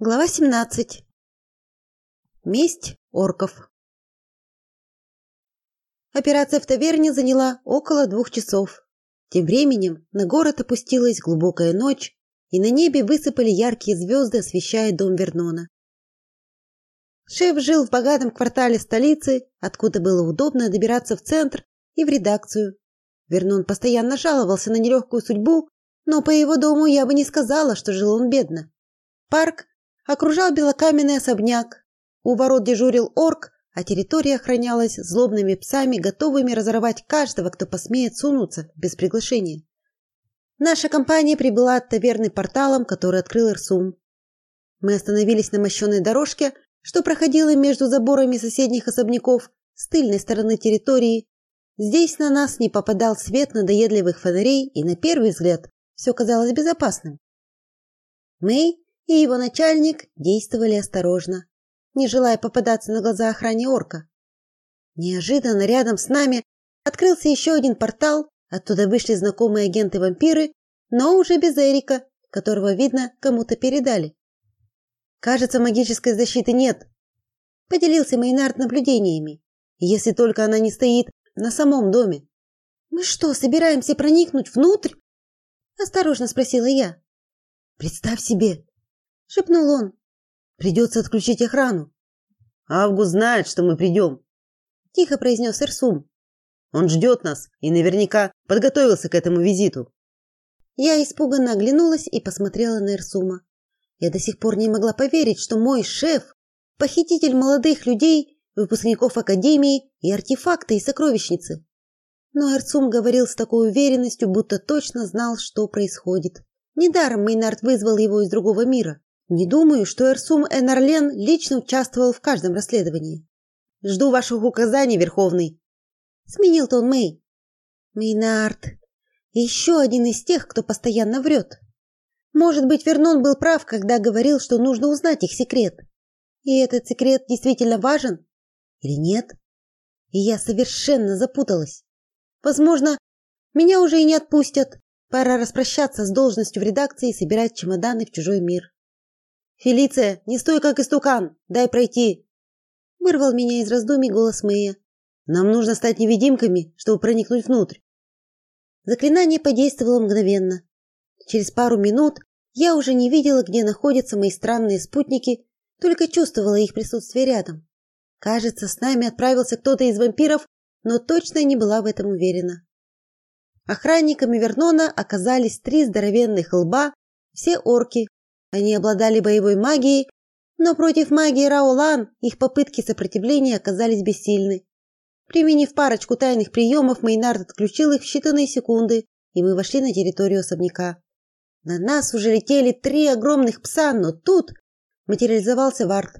Глава 17. Месть орков. Операция в таверне заняла около двух часов. Тем временем на город опустилась глубокая ночь, и на небе высыпали яркие звезды, освещая дом Вернона. Шеф жил в богатом квартале столицы, откуда было удобно добираться в центр и в редакцию. Вернон постоянно жаловался на нелегкую судьбу, но по его дому я бы не сказала, что жил он бедно. Парк окружал белокаменный особняк. У ворот дежурил орк, а территория охранялась злобными псами, готовыми разорвать каждого, кто посмеет сунуться без приглашения. Наша компания прибыла от таверны порталом, который открыл Ирсум. Мы остановились на мощенной дорожке, что проходила между заборами соседних особняков с тыльной стороны территории. Здесь на нас не попадал свет надоедливых фонарей, и на первый взгляд все казалось безопасным. Мы и его начальник действовали осторожно, не желая попадаться на глаза охране орка. Неожиданно рядом с нами открылся еще один портал, оттуда вышли знакомые агенты-вампиры, но уже без Эрика, которого, видно, кому-то передали. Кажется, магической защиты нет. Поделился Мейнард наблюдениями. Если только она не стоит на самом доме. Мы что, собираемся проникнуть внутрь? осторожно спросила я. Представь себе, шепнул он. Придется отключить охрану. Август знает, что мы придем», – тихо произнес Ирсум. Он ждет нас и наверняка подготовился к этому визиту. Я испуганно оглянулась и посмотрела на Ирсума. Я до сих пор не могла поверить, что мой шеф похититель молодых людей, выпускников академии и артефакты и сокровищницы. Но Эрцум говорил с такой уверенностью, будто точно знал, что происходит. Недаром Мейнард вызвал его из другого мира. Не думаю, что Эрсум Энарлен лично участвовал в каждом расследовании. Жду ваших указаний, Верховный. Сменил тон Мэй. Мейнард. Еще один из тех, кто постоянно врет. Может быть, Вернон был прав, когда говорил, что нужно узнать их секрет. И этот секрет действительно важен? Или нет? И я совершенно запуталась. Возможно, меня уже и не отпустят. Пора распрощаться с должностью в редакции и собирать чемоданы в чужой мир. Фелиция, не стой как истукан, дай пройти. Вырвал меня из раздумий голос Мэя. Нам нужно стать невидимками, чтобы проникнуть внутрь. Заклинание подействовало мгновенно. Через пару минут я уже не видела, где находятся мои странные спутники, только чувствовала их присутствие рядом. Кажется, с нами отправился кто-то из вампиров, но точно не была в этом уверена. Охранниками Вернона оказались три здоровенных лба, все орки, они обладали боевой магией, но против магии Раулан их попытки сопротивления оказались бессильны. Применив парочку тайных приемов, Мейнард отключил их в считанные секунды, и мы вошли на территорию особняка. На нас уже летели три огромных пса, но тут материализовался Варт.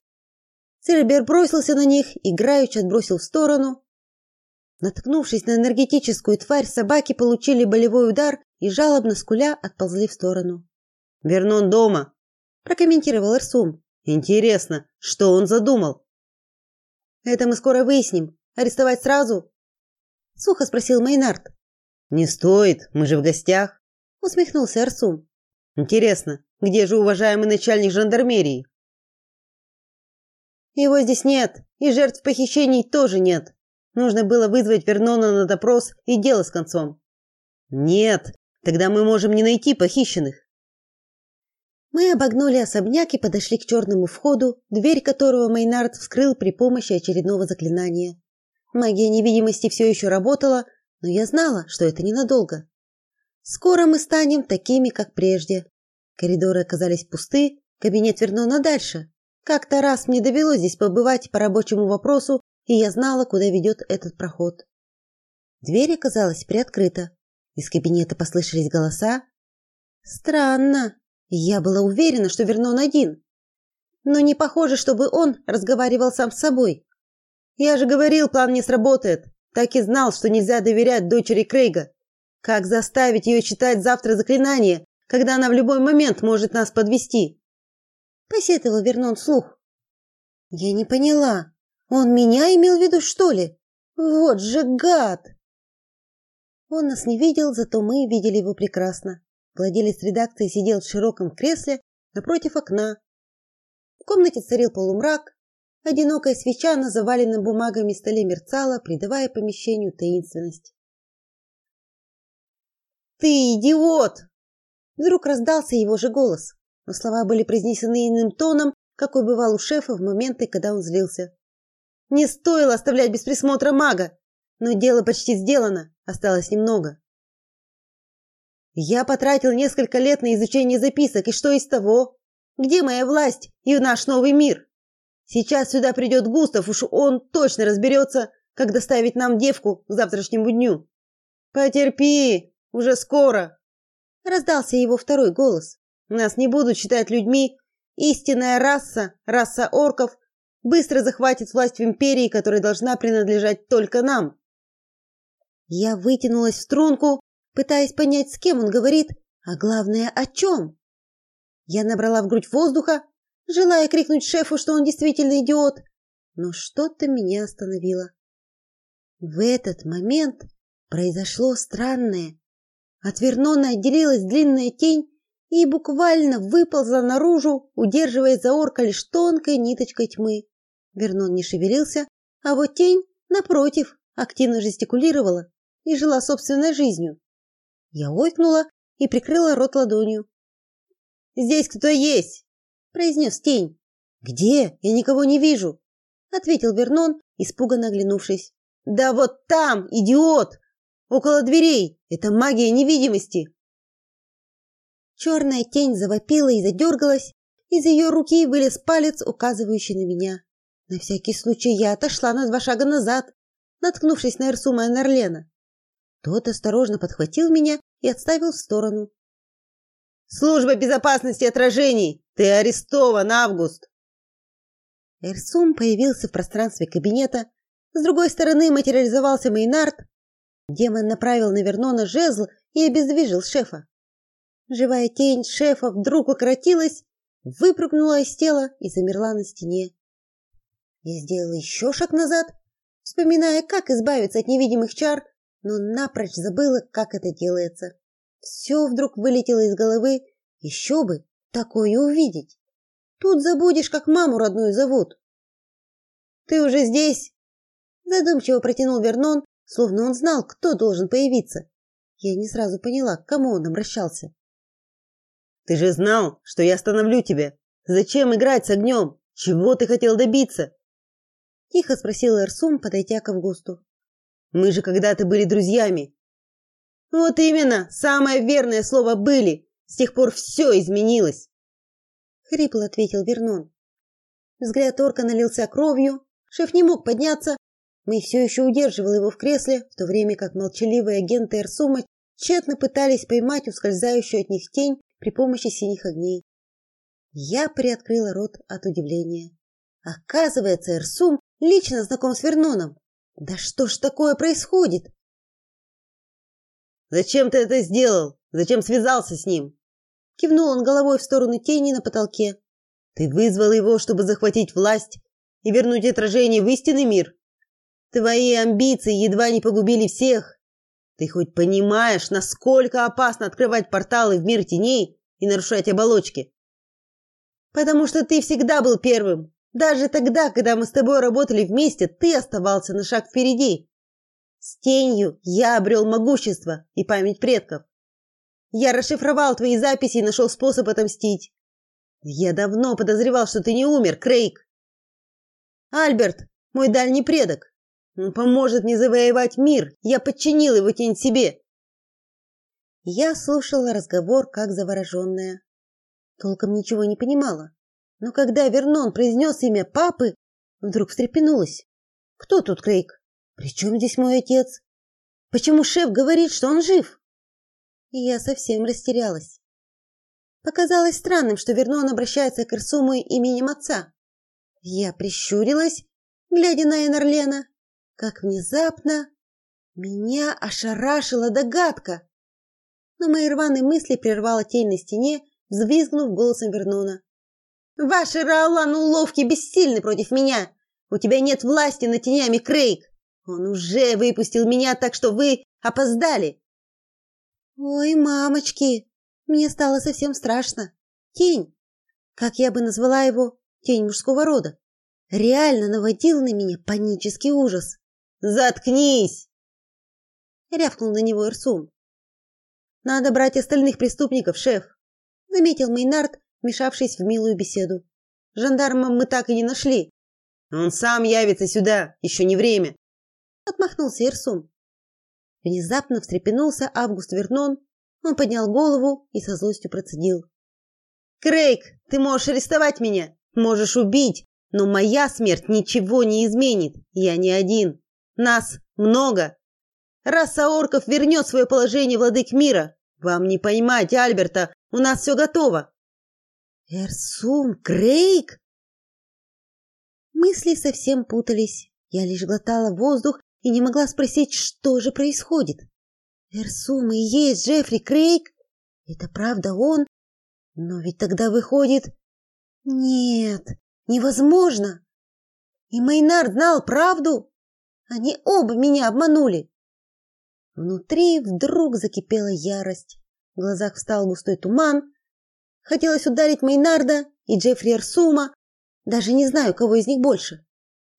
Цербер бросился на них, играючи отбросил в сторону. Наткнувшись на энергетическую тварь, собаки получили болевой удар и жалобно скуля отползли в сторону. Вернон дома, прокомментировал Эрсум. Интересно, что он задумал? Это мы скоро выясним. Арестовать сразу? сухо спросил Мейнард. Не стоит, мы же в гостях, усмехнулся Арсум. Интересно, где же уважаемый начальник жандармерии? Его здесь нет, и жертв похищений тоже нет. Нужно было вызвать Вернона на допрос и дело с концом. Нет, тогда мы можем не найти похищенных. Мы обогнули особняк и подошли к черному входу, дверь которого Мейнард вскрыл при помощи очередного заклинания. Магия невидимости все еще работала, но я знала, что это ненадолго. Скоро мы станем такими, как прежде. Коридоры оказались пусты, кабинет Вернона дальше. Как-то раз мне довелось здесь побывать по рабочему вопросу, и я знала, куда ведет этот проход. Дверь оказалась приоткрыта. Из кабинета послышались голоса. Странно, я была уверена, что Вернон один. Но не похоже, чтобы он разговаривал сам с собой. Я же говорил, план не сработает. Так и знал, что нельзя доверять дочери Крейга. Как заставить ее читать завтра заклинание, когда она в любой момент может нас подвести? Посетовал Вернон вслух. Я не поняла. Он меня имел в виду, что ли? Вот же гад. Он нас не видел, зато мы видели его прекрасно. Владелец редакции сидел в широком кресле напротив окна. комнате царил полумрак. Одинокая свеча на заваленном бумагами столе мерцала, придавая помещению таинственность. «Ты идиот!» Вдруг раздался его же голос, но слова были произнесены иным тоном, какой бывал у шефа в моменты, когда он злился. «Не стоило оставлять без присмотра мага, но дело почти сделано, осталось немного». Я потратил несколько лет на изучение записок, и что из того? Где моя власть и наш новый мир? Сейчас сюда придет Густав, уж он точно разберется, как доставить нам девку к завтрашнему дню. Потерпи, уже скоро. Раздался его второй голос. Нас не будут считать людьми. Истинная раса, раса орков, быстро захватит власть в империи, которая должна принадлежать только нам. Я вытянулась в струнку, пытаясь понять, с кем он говорит, а главное, о чем. Я набрала в грудь воздуха, желая крикнуть шефу, что он действительно идиот, но что-то меня остановило. В этот момент произошло странное. От Вернона отделилась длинная тень и буквально выползла наружу, удерживая за орка лишь тонкой ниточкой тьмы. Вернон не шевелился, а вот тень, напротив, активно жестикулировала и жила собственной жизнью. Я ойкнула и прикрыла рот ладонью. «Здесь кто есть!» – произнес тень. «Где? Я никого не вижу!» – ответил Вернон, испуганно оглянувшись. «Да вот там, идиот! Около дверей! Это магия невидимости!» Черная тень завопила и задергалась. Из ее руки вылез палец, указывающий на меня. На всякий случай я отошла на два шага назад, наткнувшись на Эрсума и Нарлена. Тот осторожно подхватил меня и отставил в сторону. Служба безопасности отражений. Ты арестован, Август. Эрсум появился в пространстве кабинета. С другой стороны материализовался Мейнард. Демон направил на Вернона жезл и обездвижил шефа. Живая тень шефа вдруг укоротилась, выпрыгнула из тела и замерла на стене. Я сделала еще шаг назад, вспоминая, как избавиться от невидимых чар, но напрочь забыла, как это делается. Все вдруг вылетело из головы, еще бы такое увидеть. Тут забудешь, как маму родную зовут. Ты уже здесь? Задумчиво протянул Вернон, словно он знал, кто должен появиться. Я не сразу поняла, к кому он обращался. Ты же знал, что я остановлю тебя. Зачем играть с огнем? Чего ты хотел добиться? Тихо спросил Эрсум, подойдя к Августу. Мы же когда-то были друзьями. Вот именно, самое верное слово были. С тех пор все изменилось. Хрипло ответил Вернон. Взгляд орка налился кровью. Шеф не мог подняться. Мы все еще удерживал его в кресле, в то время как молчаливые агенты Эрсума тщетно пытались поймать ускользающую от них тень при помощи синих огней. Я приоткрыла рот от удивления. Оказывается, Эрсум лично знаком с Верноном. Да что ж такое происходит? Зачем ты это сделал? Зачем связался с ним? Кивнул он головой в сторону тени на потолке. Ты вызвал его, чтобы захватить власть и вернуть отражение в истинный мир. Твои амбиции едва не погубили всех. Ты хоть понимаешь, насколько опасно открывать порталы в мир теней и нарушать оболочки? Потому что ты всегда был первым, даже тогда, когда мы с тобой работали вместе, ты оставался на шаг впереди. С тенью я обрел могущество и память предков. Я расшифровал твои записи и нашел способ отомстить. Я давно подозревал, что ты не умер, Крейг. Альберт, мой дальний предок. Он поможет мне завоевать мир. Я подчинил его тень себе. Я слушала разговор как завороженная. Толком ничего не понимала. Но когда Вернон произнес имя папы, вдруг встрепенулась. Кто тут Крейг? Причем здесь мой отец? Почему шеф говорит, что он жив? И я совсем растерялась. Показалось странным, что Вернон обращается к Ирсуму именем отца. Я прищурилась, глядя на Энерлена, как внезапно меня ошарашила догадка. Но мои рваные мысли прервала тень на стене, взвизгнув голосом Вернона. Ваши Раолан уловки бессильны против меня. У тебя нет власти над тенями, Крейг. Он уже выпустил меня, так что вы опоздали. Ой, мамочки, мне стало совсем страшно. Тень. Как я бы назвала его? тень мужского рода, реально наводил на меня панический ужас. «Заткнись!» — рявкнул на него Ирсум. «Надо брать остальных преступников, шеф», — заметил Мейнард, вмешавшись в милую беседу. «Жандарма мы так и не нашли». «Он сам явится сюда, еще не время», — отмахнулся Ирсум. Внезапно встрепенулся Август Вернон, он поднял голову и со злостью процедил. «Крейг, ты можешь арестовать меня, можешь убить, но моя смерть ничего не изменит, я не один. Нас много. Раса орков вернет свое положение владык мира. Вам не поймать Альберта, у нас все готово». «Эрсум, Крейг!» Мысли совсем путались. Я лишь глотала воздух и не могла спросить, что же происходит. Эрсум и есть Джеффри Крейг? Это правда он? Но ведь тогда выходит... Нет, невозможно. И Мейнард знал правду. Они оба меня обманули. Внутри вдруг закипела ярость. В глазах встал густой туман. Хотелось ударить Мейнарда и Джеффри Эрсума. Даже не знаю, кого из них больше.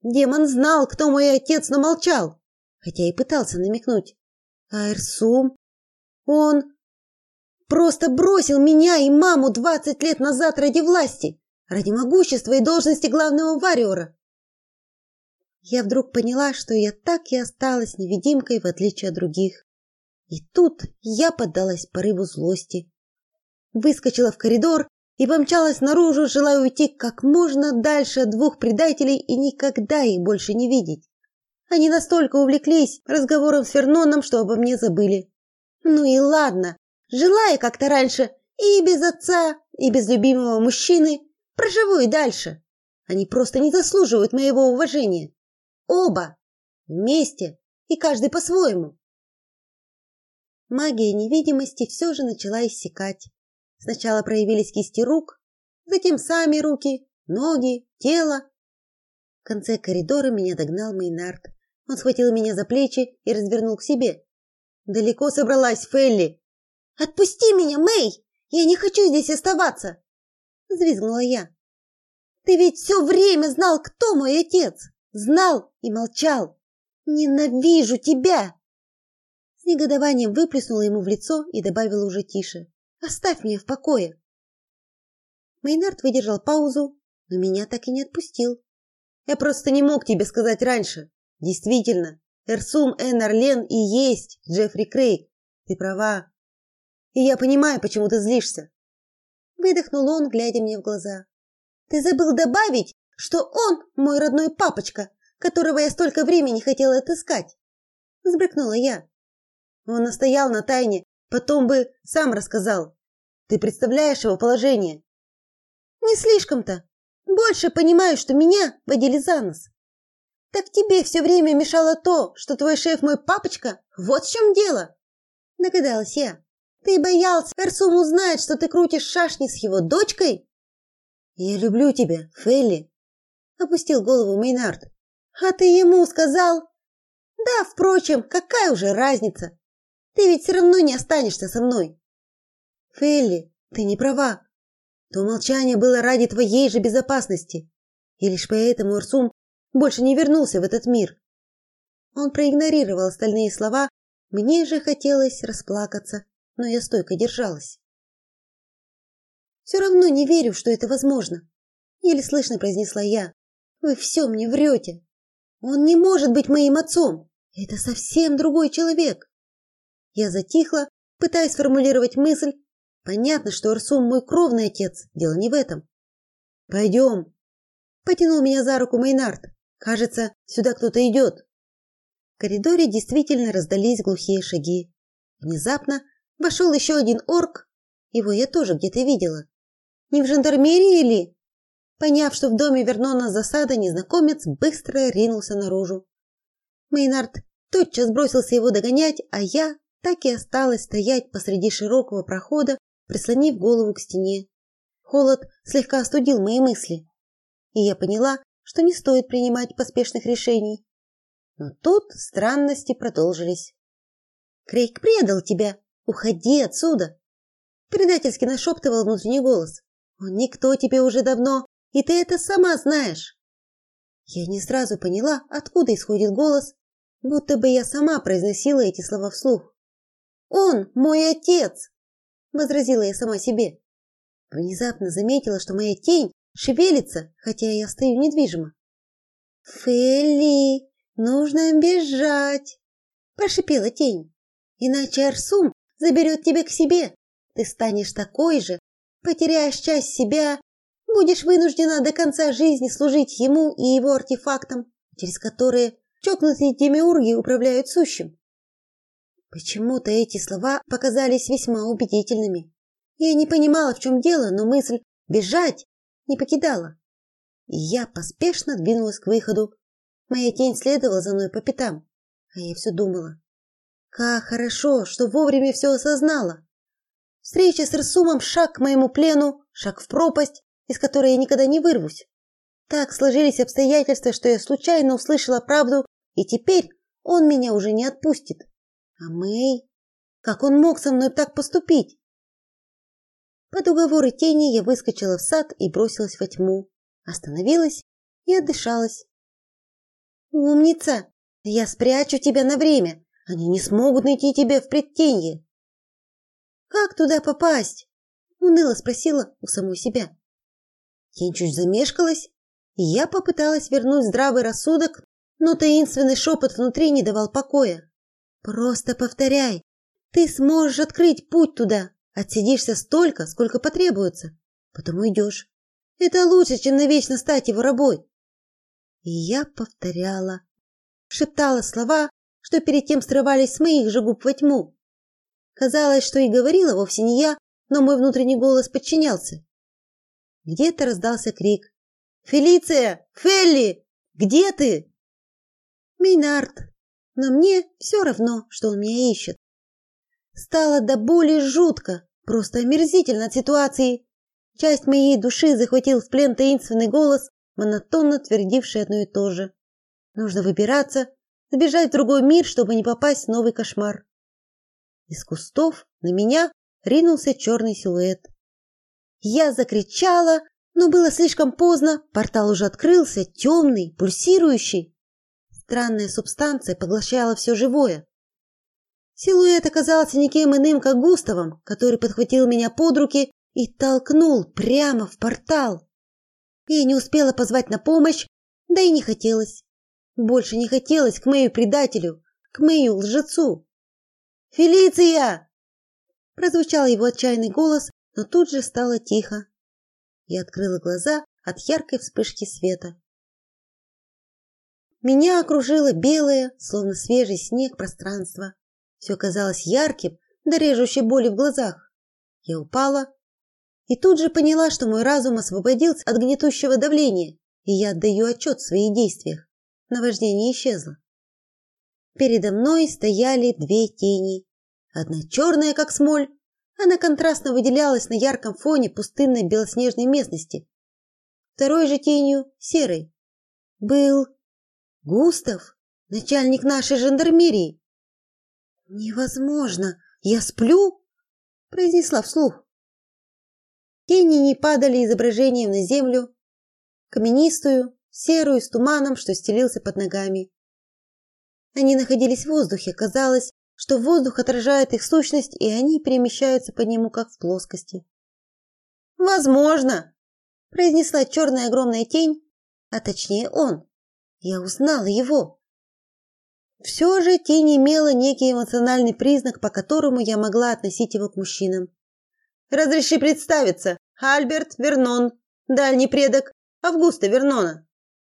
Демон знал, кто мой отец, но молчал, хотя и пытался намекнуть. А Эрсум? Он просто бросил меня и маму двадцать лет назад ради власти, ради могущества и должности главного варьера. Я вдруг поняла, что я так и осталась невидимкой в отличие от других. И тут я поддалась порыву злости. Выскочила в коридор и помчалась наружу, желая уйти как можно дальше от двух предателей и никогда их больше не видеть. Они настолько увлеклись разговором с Ферноном, что обо мне забыли. Ну и ладно, жила я как-то раньше и без отца, и без любимого мужчины, проживу и дальше. Они просто не заслуживают моего уважения. Оба вместе и каждый по-своему. Магия невидимости все же начала иссякать. Сначала проявились кисти рук, затем сами руки, ноги, тело. В конце коридора меня догнал Мейнард. Он схватил меня за плечи и развернул к себе. Далеко собралась Фелли. Отпусти меня, Мэй! Я не хочу здесь оставаться, взвизгнула я. Ты ведь все время знал, кто мой отец. Знал и молчал. Ненавижу тебя. С негодованием выплеснула ему в лицо и добавила уже тише: Оставь меня в покое. Мейнард выдержал паузу, но меня так и не отпустил. Я просто не мог тебе сказать раньше. Действительно, Эрсум Энарлен и есть Джеффри Крейг. Ты права. И я понимаю, почему ты злишься. Выдохнул он, глядя мне в глаза. Ты забыл добавить, что он мой родной папочка, которого я столько времени хотела отыскать. Сбрыкнула я. Он настоял на тайне, Потом бы сам рассказал. Ты представляешь его положение? Не слишком-то. Больше понимаю, что меня водили за нос. Так тебе все время мешало то, что твой шеф мой папочка? Вот в чем дело. Догадалась я. Ты боялся, Эрсум узнает, что ты крутишь шашни с его дочкой? Я люблю тебя, Фелли. Опустил голову Мейнард. А ты ему сказал? Да, впрочем, какая уже разница? Ты ведь все равно не останешься со мной. Фелли, ты не права. То молчание было ради твоей же безопасности. И лишь поэтому Урсум больше не вернулся в этот мир. Он проигнорировал остальные слова. Мне же хотелось расплакаться, но я стойко держалась. Все равно не верю, что это возможно, еле слышно произнесла я. Вы все мне врете. Он не может быть моим отцом. Это совсем другой человек. Я затихла, пытаясь сформулировать мысль. Понятно, что Арсум мой кровный отец, дело не в этом. Пойдем. Потянул меня за руку Мейнард. Кажется, сюда кто-то идет. В коридоре действительно раздались глухие шаги. Внезапно вошел еще один орк. Его я тоже где-то видела. Не в жандармерии ли? Поняв, что в доме Вернона засада, незнакомец быстро ринулся наружу. Мейнард тотчас бросился его догонять, а я так и осталась стоять посреди широкого прохода, прислонив голову к стене. Холод слегка остудил мои мысли, и я поняла, что не стоит принимать поспешных решений. Но тут странности продолжились. Крейг предал тебя. Уходи отсюда. Предательски нашептывал внутренний голос. Он никто тебе уже давно. И ты это сама знаешь. Я не сразу поняла, откуда исходит голос, будто бы я сама произносила эти слова вслух. Он мой отец, возразила я сама себе. Внезапно заметила, что моя тень шевелится, хотя я стою недвижимо. Фелли, нужно бежать, прошипела тень. Иначе Арсум заберет тебя к себе. Ты станешь такой же, потеряешь часть себя, будешь вынуждена до конца жизни служить ему и его артефактам, через которые чокнутые демиурги управляют сущим. Почему-то эти слова показались весьма убедительными. Я не понимала, в чем дело, но мысль бежать не покидала. И я поспешно двинулась к выходу. Моя тень следовала за мной по пятам, а я все думала: как хорошо, что вовремя все осознала. Встреча с Рсумом шаг к моему плену, шаг в пропасть, из которой я никогда не вырвусь. Так сложились обстоятельства, что я случайно услышала правду, и теперь он меня уже не отпустит. А Мэй, как он мог со мной так поступить? Под уговоры тени я выскочила в сад и бросилась во тьму, остановилась и отдышалась. Умница, я спрячу тебя на время. Они не смогут найти тебя в предтенье. Как туда попасть? уныло спросила у самой себя. Тень чуть замешкалась, и я попыталась вернуть здравый рассудок, но таинственный шепот внутри не давал покоя. Просто повторяй. Ты сможешь открыть путь туда. Отсидишься столько, сколько потребуется, потом уйдешь. Это лучше, чем навечно стать его рабой. И я повторяла, шептала слова, что перед тем срывались с моих же губ во тьму. Казалось, что и говорила вовсе не я, но мой внутренний голос подчинялся. Где-то раздался крик: "Фелиция, Фелли, где ты?" Минард, но мне все равно, что он меня ищет. Стало до боли жутко, просто омерзительно от ситуации. Часть моей души захватил в плен таинственный голос, монотонно твердивший одно и то же. Нужно выбираться, сбежать в другой мир, чтобы не попасть в новый кошмар. Из кустов на меня ринулся черный силуэт. Я закричала, но было слишком поздно. Портал уже открылся, темный, пульсирующий. Странная субстанция поглощала все живое. Силуэт оказался никем иным, как Густавом, который подхватил меня под руки и толкнул прямо в портал. Я не успела позвать на помощь, да и не хотелось. Больше не хотелось к моему предателю, к моему лжецу. «Фелиция!» Прозвучал его отчаянный голос, но тут же стало тихо. Я открыла глаза от яркой вспышки света. Меня окружило белое, словно свежий снег, пространство. Все казалось ярким, до режущей боли в глазах. Я упала и тут же поняла, что мой разум освободился от гнетущего давления, и я отдаю отчет в своих действиях. Наваждение исчезло. Передо мной стояли две тени. Одна черная, как смоль, она контрастно выделялась на ярком фоне пустынной белоснежной местности. Второй же тенью, серой, был Густав, начальник нашей жандармерии. Невозможно. Я сплю, произнесла вслух. Тени не падали изображением на землю, каменистую, серую с туманом, что стелился под ногами. Они находились в воздухе, казалось, что воздух отражает их сущность, и они перемещаются по нему как в плоскости. Возможно, произнесла черная огромная тень, а точнее он. Я узнала его. Все же тень имела некий эмоциональный признак, по которому я могла относить его к мужчинам. Разреши представиться. Альберт Вернон, дальний предок Августа Вернона.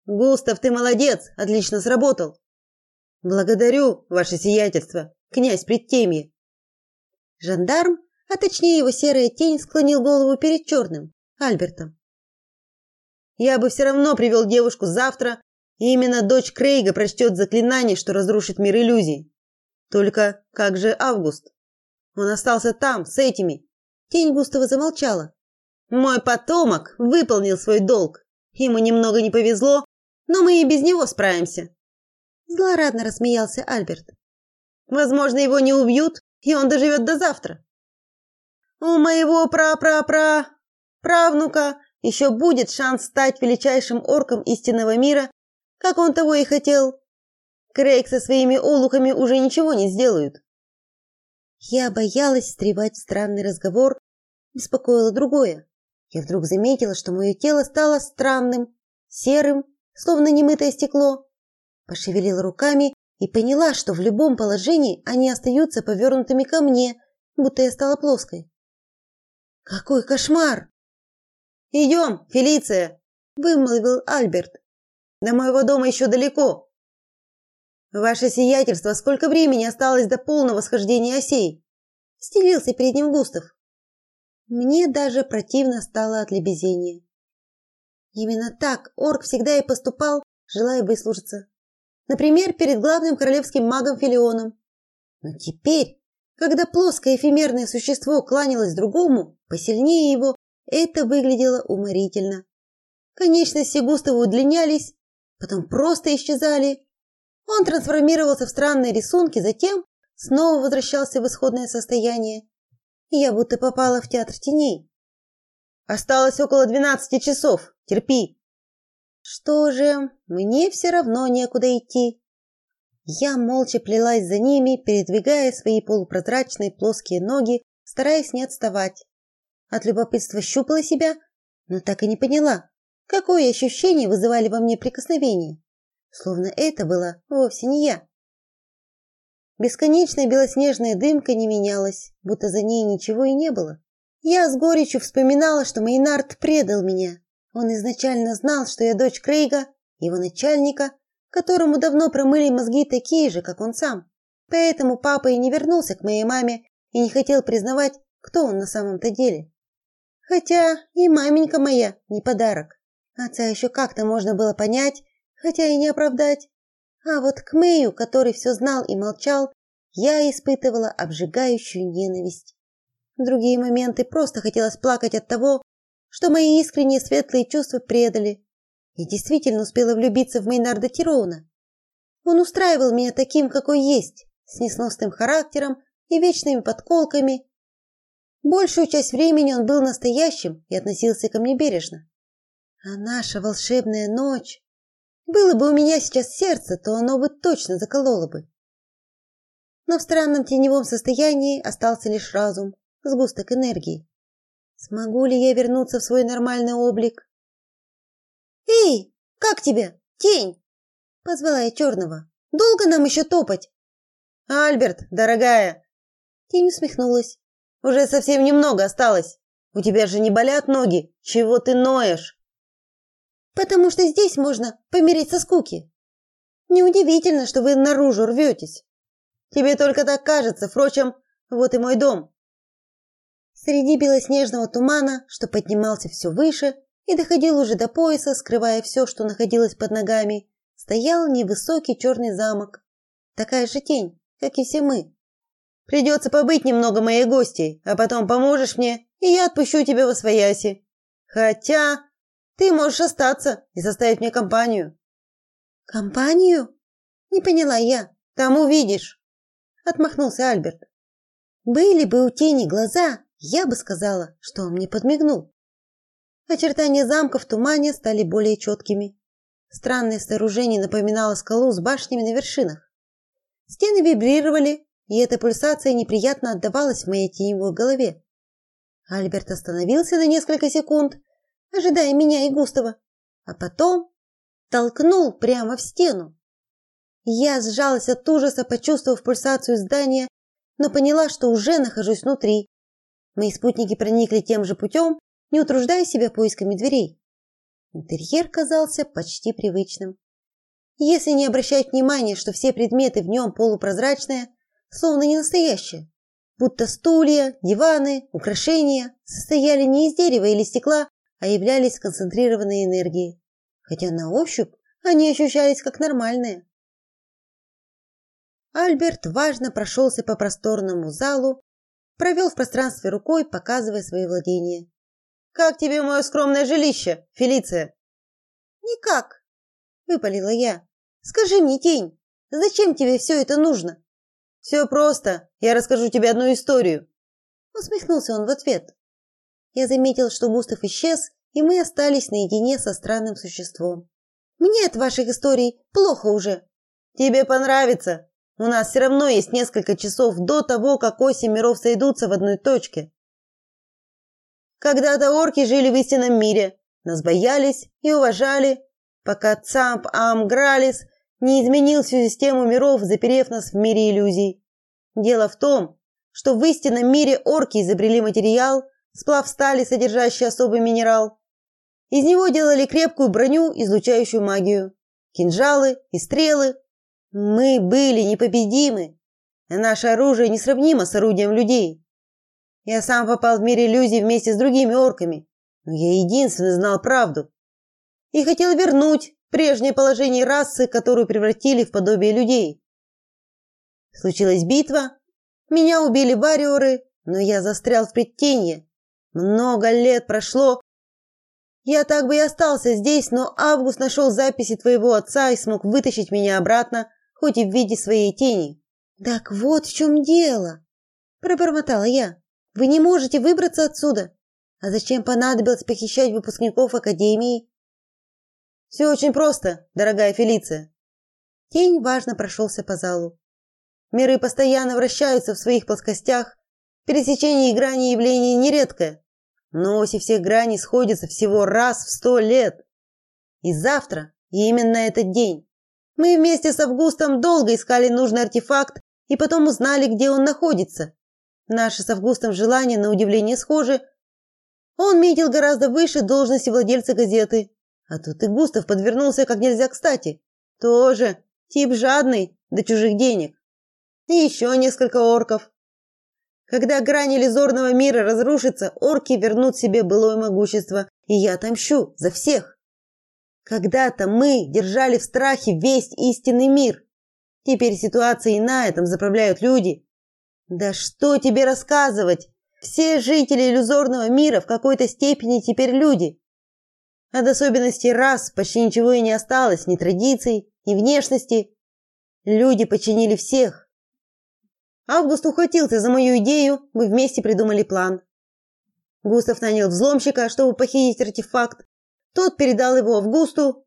Густав, ты молодец, отлично сработал. Благодарю, ваше сиятельство, князь Предтемье. Жандарм, а точнее его серая тень, склонил голову перед черным, Альбертом. Я бы все равно привел девушку завтра именно дочь Крейга прочтет заклинание, что разрушит мир иллюзий. Только как же Август? Он остался там, с этими. Тень Густава замолчала. Мой потомок выполнил свой долг. Ему немного не повезло, но мы и без него справимся. Злорадно рассмеялся Альберт. Возможно, его не убьют, и он доживет до завтра. У моего пра-пра-пра правнука еще будет шанс стать величайшим орком истинного мира, как он того и хотел. Крейг со своими олухами уже ничего не сделают. Я боялась встревать в странный разговор, беспокоило другое. Я вдруг заметила, что мое тело стало странным, серым, словно немытое стекло. Пошевелила руками и поняла, что в любом положении они остаются повернутыми ко мне, будто я стала плоской. Какой кошмар! «Идем, Фелиция, вымолвил Альберт. До моего дома еще далеко. Ваше сиятельство, сколько времени осталось до полного схождения осей? Стелился перед ним Густав. Мне даже противно стало от лебезения. Именно так орк всегда и поступал, желая выслужиться. Например, перед главным королевским магом Филионом. Но теперь, когда плоское эфемерное существо кланялось другому, посильнее его, это выглядело уморительно. Конечности Густава удлинялись, потом просто исчезали. Он трансформировался в странные рисунки, затем снова возвращался в исходное состояние. Я будто попала в театр теней. Осталось около двенадцати часов. Терпи. Что же, мне все равно некуда идти. Я молча плелась за ними, передвигая свои полупрозрачные плоские ноги, стараясь не отставать. От любопытства щупала себя, но так и не поняла, какое ощущение вызывали во мне прикосновения, словно это было вовсе не я. Бесконечная белоснежная дымка не менялась, будто за ней ничего и не было. Я с горечью вспоминала, что Мейнард предал меня. Он изначально знал, что я дочь Крейга, его начальника, которому давно промыли мозги такие же, как он сам. Поэтому папа и не вернулся к моей маме и не хотел признавать, кто он на самом-то деле. Хотя и маменька моя не подарок. Отца еще как-то можно было понять, хотя и не оправдать. А вот к Мэю, который все знал и молчал, я испытывала обжигающую ненависть. В другие моменты просто хотелось плакать от того, что мои искренние светлые чувства предали. Я действительно успела влюбиться в Мейнарда Тироуна. Он устраивал меня таким, какой есть, с несносным характером и вечными подколками. Большую часть времени он был настоящим и относился ко мне бережно. А наша волшебная ночь... Было бы у меня сейчас сердце, то оно бы точно закололо бы. Но в странном теневом состоянии остался лишь разум, сгусток энергии. Смогу ли я вернуться в свой нормальный облик? Эй, как тебя? Тень, позвала я черного. Долго нам еще топать? Альберт, дорогая. Тень усмехнулась. Уже совсем немного осталось. У тебя же не болят ноги. Чего ты ноешь? Потому что здесь можно помереть со скуки. Неудивительно, что вы наружу рветесь. Тебе только так кажется. Впрочем, вот и мой дом. Среди белоснежного тумана, что поднимался все выше и доходил уже до пояса, скрывая все, что находилось под ногами, стоял невысокий черный замок. Такая же тень, как и все мы. Придется побыть немного моей гостьей, а потом поможешь мне, и я отпущу тебя во свояси. Хотя ты можешь остаться и составить мне компанию. Компанию? Не поняла я. Там увидишь, отмахнулся Альберт. Были бы у тени глаза, я бы сказала, что он мне подмигнул. Очертания замка в тумане стали более четкими. Странное сооружение напоминало скалу с башнями на вершинах. Стены вибрировали, и эта пульсация неприятно отдавалась в моей теневой голове. Альберт остановился на несколько секунд, ожидая меня и Густава, а потом толкнул прямо в стену. Я сжалась от ужаса, почувствовав пульсацию здания, но поняла, что уже нахожусь внутри. Мои спутники проникли тем же путем, не утруждая себя поисками дверей. Интерьер казался почти привычным. Если не обращать внимания, что все предметы в нем полупрозрачные, словно не настоящие, будто стулья, диваны, украшения состояли не из дерева или стекла, а являлись концентрированной энергией, хотя на ощупь они ощущались как нормальные. Альберт важно прошелся по просторному залу, провел в пространстве рукой, показывая свои владения. Как тебе мое скромное жилище, Фелиция? Никак, выпалила я. Скажи мне, тень, зачем тебе все это нужно? Все просто. Я расскажу тебе одну историю. Усмехнулся он в ответ. Я заметил, что Густав исчез, и мы остались наедине со странным существом. Мне от ваших историй плохо уже. Тебе понравится. У нас все равно есть несколько часов до того, как оси миров сойдутся в одной точке. Когда-то орки жили в истинном мире, нас боялись и уважали, пока Цамп Амгралис не изменил всю систему миров, заперев нас в мире иллюзий. Дело в том, что в истинном мире орки изобрели материал, сплав стали, содержащий особый минерал. Из него делали крепкую броню, излучающую магию, кинжалы и стрелы. Мы были непобедимы, наше оружие несравнимо с орудием людей. Я сам попал в мир иллюзий вместе с другими орками, но я единственный знал правду и хотел вернуть прежнее положение расы, которую превратили в подобие людей. Случилась битва, меня убили варьеры, но я застрял в предтенье. Много лет прошло. Я так бы и остался здесь, но Август нашел записи твоего отца и смог вытащить меня обратно, хоть и в виде своей тени. Так вот в чем дело, пробормотала я. Вы не можете выбраться отсюда. А зачем понадобилось похищать выпускников академии? Все очень просто, дорогая Фелиция. Тень важно прошелся по залу. Миры постоянно вращаются в своих плоскостях. Пересечение грани явление нередкое. Но оси всех граней сходятся всего раз в сто лет. И завтра, и именно этот день, мы вместе с Августом долго искали нужный артефакт и потом узнали, где он находится. Наши с Августом желания на удивление схожи. Он метил гораздо выше должности владельца газеты, а тут и Густав подвернулся как нельзя кстати. Тоже тип жадный до чужих денег. И еще несколько орков. Когда грань иллюзорного мира разрушится, орки вернут себе былое могущество, и я отомщу за всех. Когда-то мы держали в страхе весь истинный мир. Теперь ситуация иная, там заправляют люди. Да что тебе рассказывать? Все жители иллюзорного мира в какой-то степени теперь люди. От особенностей рас почти ничего и не осталось, ни традиций, ни внешности. Люди подчинили всех. Август ухватился за мою идею, мы вместе придумали план. Густав нанял взломщика, чтобы похитить артефакт. Тот передал его Августу,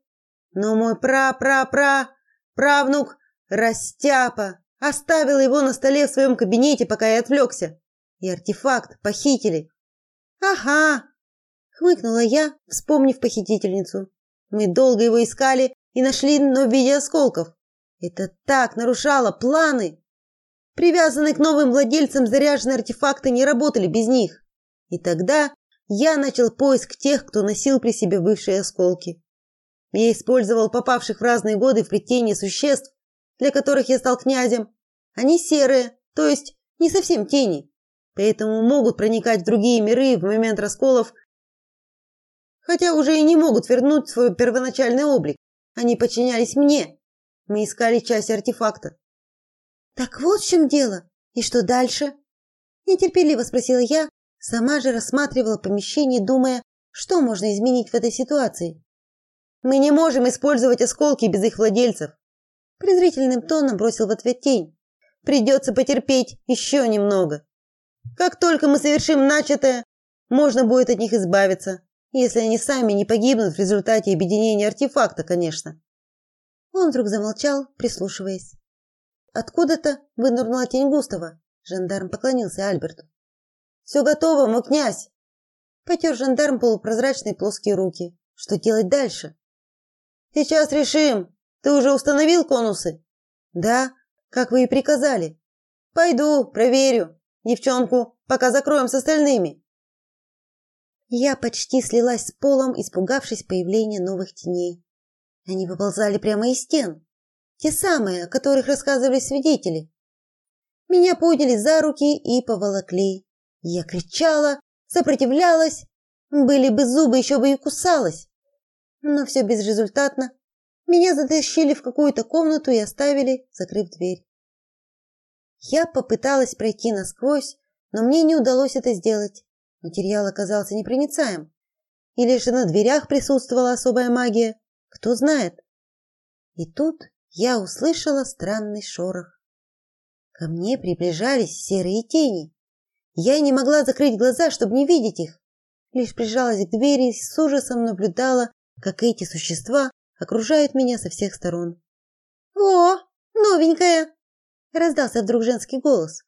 но мой пра-пра-пра правнук Растяпа Оставила его на столе в своем кабинете, пока я отвлекся. И артефакт похитили. Ага, хмыкнула я, вспомнив похитительницу. Мы долго его искали и нашли, но в виде осколков. Это так нарушало планы. Привязанные к новым владельцам заряженные артефакты не работали без них. И тогда я начал поиск тех, кто носил при себе бывшие осколки. Я использовал попавших в разные годы в плетение существ, для которых я стал князем, они серые, то есть не совсем тени, поэтому могут проникать в другие миры в момент расколов, хотя уже и не могут вернуть свой первоначальный облик. Они подчинялись мне. Мы искали часть артефакта. Так вот в чем дело. И что дальше? нетерпеливо спросила я, сама же рассматривала помещение, думая, что можно изменить в этой ситуации. Мы не можем использовать осколки без их владельцев презрительным тоном бросил в ответ тень. Придется потерпеть еще немного. Как только мы совершим начатое, можно будет от них избавиться, если они сами не погибнут в результате объединения артефакта, конечно. Он вдруг замолчал, прислушиваясь. Откуда-то вынырнула тень Густава. Жандарм поклонился Альберту. «Все готово, мой князь. Потер жандарм полупрозрачные плоские руки. Что делать дальше? Сейчас решим, ты уже установил конусы? Да, как вы и приказали. Пойду, проверю. Девчонку пока закроем с остальными. Я почти слилась с полом, испугавшись появления новых теней. Они выползали прямо из стен. Те самые, о которых рассказывали свидетели. Меня подняли за руки и поволокли. Я кричала, сопротивлялась. Были бы зубы, еще бы и кусалась. Но все безрезультатно. Меня затащили в какую-то комнату и оставили, закрыв дверь. Я попыталась пройти насквозь, но мне не удалось это сделать. Материал оказался непроницаем. Или же на дверях присутствовала особая магия, кто знает. И тут я услышала странный шорох. Ко мне приближались серые тени. Я не могла закрыть глаза, чтобы не видеть их. лишь прижалась к двери и с ужасом наблюдала, как эти существа окружают меня со всех сторон. «О, новенькая!» – раздался вдруг женский голос.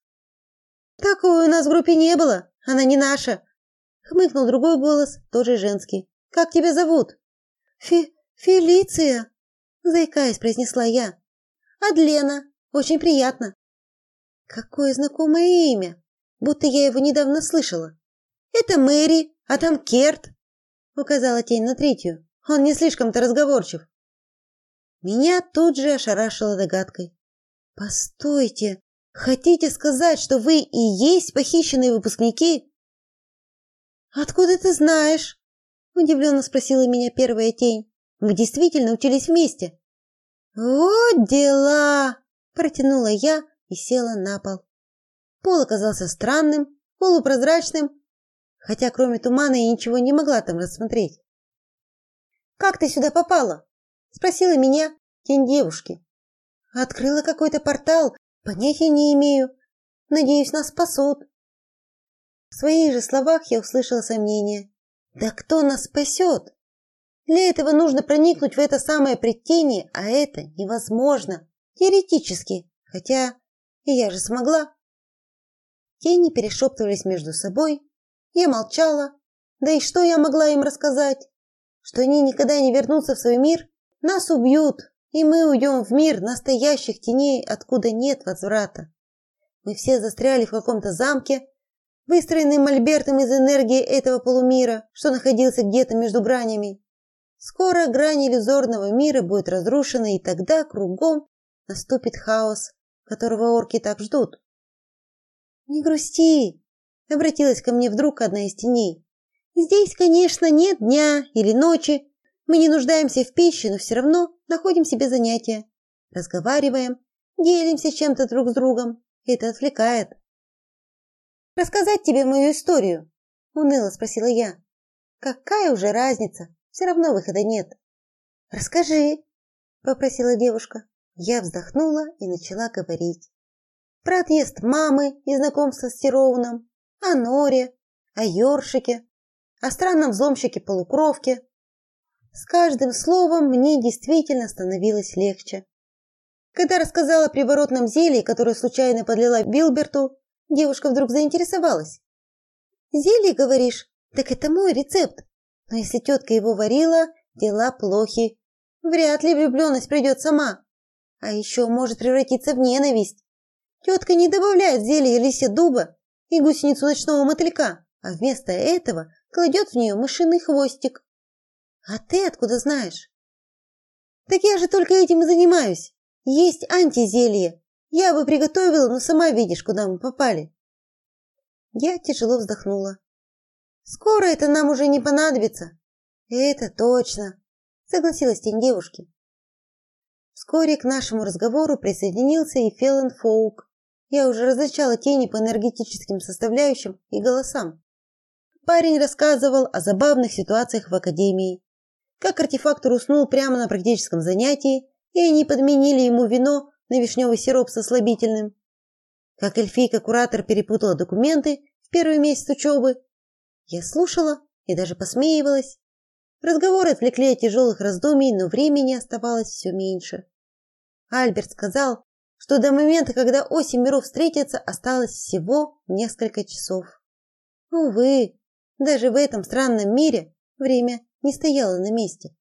«Такой у нас в группе не было, она не наша!» – хмыкнул другой голос, тоже женский. «Как тебя зовут?» «Фи... Фелиция!» – заикаясь, произнесла я. «Адлена, очень приятно!» Какое знакомое имя, будто я его недавно слышала. Это Мэри, а там Керт, указала тень на третью. Он не слишком-то разговорчив. Меня тут же ошарашило догадкой. Постойте, хотите сказать, что вы и есть похищенные выпускники? Откуда ты знаешь? удивленно спросила меня первая тень. Мы действительно учились вместе. Вот дела, протянула я и села на пол. Пол оказался странным, полупрозрачным, хотя кроме тумана я ничего не могла там рассмотреть. Как ты сюда попала? спросила меня тень девушки. Открыла какой-то портал, понятия не имею. Надеюсь, нас спасут. В своих же словах я услышала сомнение. Да кто нас спасет? Для этого нужно проникнуть в это самое предтение, а это невозможно теоретически. Хотя и я же смогла. Тени перешептывались между собой. Я молчала. Да и что я могла им рассказать? Что они никогда не вернутся в свой мир? Нас убьют, и мы уйдем в мир настоящих теней, откуда нет возврата. Мы все застряли в каком-то замке, выстроенном мольбертом из энергии этого полумира, что находился где-то между гранями. Скоро грань иллюзорного мира будет разрушена, и тогда кругом наступит хаос которого орки так ждут. Не грусти, обратилась ко мне вдруг одна из теней. Здесь, конечно, нет дня или ночи. Мы не нуждаемся в пище, но все равно находим себе занятия, разговариваем, делимся чем-то друг с другом. Это отвлекает. Рассказать тебе мою историю, уныло спросила я. Какая уже разница? Все равно выхода нет. Расскажи, попросила девушка. Я вздохнула и начала говорить. Про отъезд мамы и знакомство с Тироуном, о Норе, о Ёршике, о странном взломщике-полукровке. С каждым словом мне действительно становилось легче. Когда рассказала о приворотном зелье, которое случайно подлила Билберту, девушка вдруг заинтересовалась. «Зелье, говоришь? Так это мой рецепт. Но если тетка его варила, дела плохи. Вряд ли влюбленность придет сама а еще может превратиться в ненависть. Тетка не добавляет зелье листья дуба и гусеницу ночного мотылька, а вместо этого кладет в нее мышиный хвостик. А ты откуда знаешь? Так я же только этим и занимаюсь. Есть антизелье. Я бы приготовила, но сама видишь, куда мы попали. Я тяжело вздохнула. Скоро это нам уже не понадобится. Это точно, согласилась тень девушки. Вскоре к нашему разговору присоединился и Феллон Фоук. Я уже различала тени по энергетическим составляющим и голосам. Парень рассказывал о забавных ситуациях в академии. Как артефактор уснул прямо на практическом занятии, и они подменили ему вино на вишневый сироп со слабительным. Как эльфийка-куратор перепутала документы в первый месяц учебы. Я слушала и даже посмеивалась. Разговоры отвлекли от тяжелых раздумий, но времени оставалось все меньше. Альберт сказал, что до момента, когда осень миров встретится, осталось всего несколько часов. Увы, даже в этом странном мире время не стояло на месте.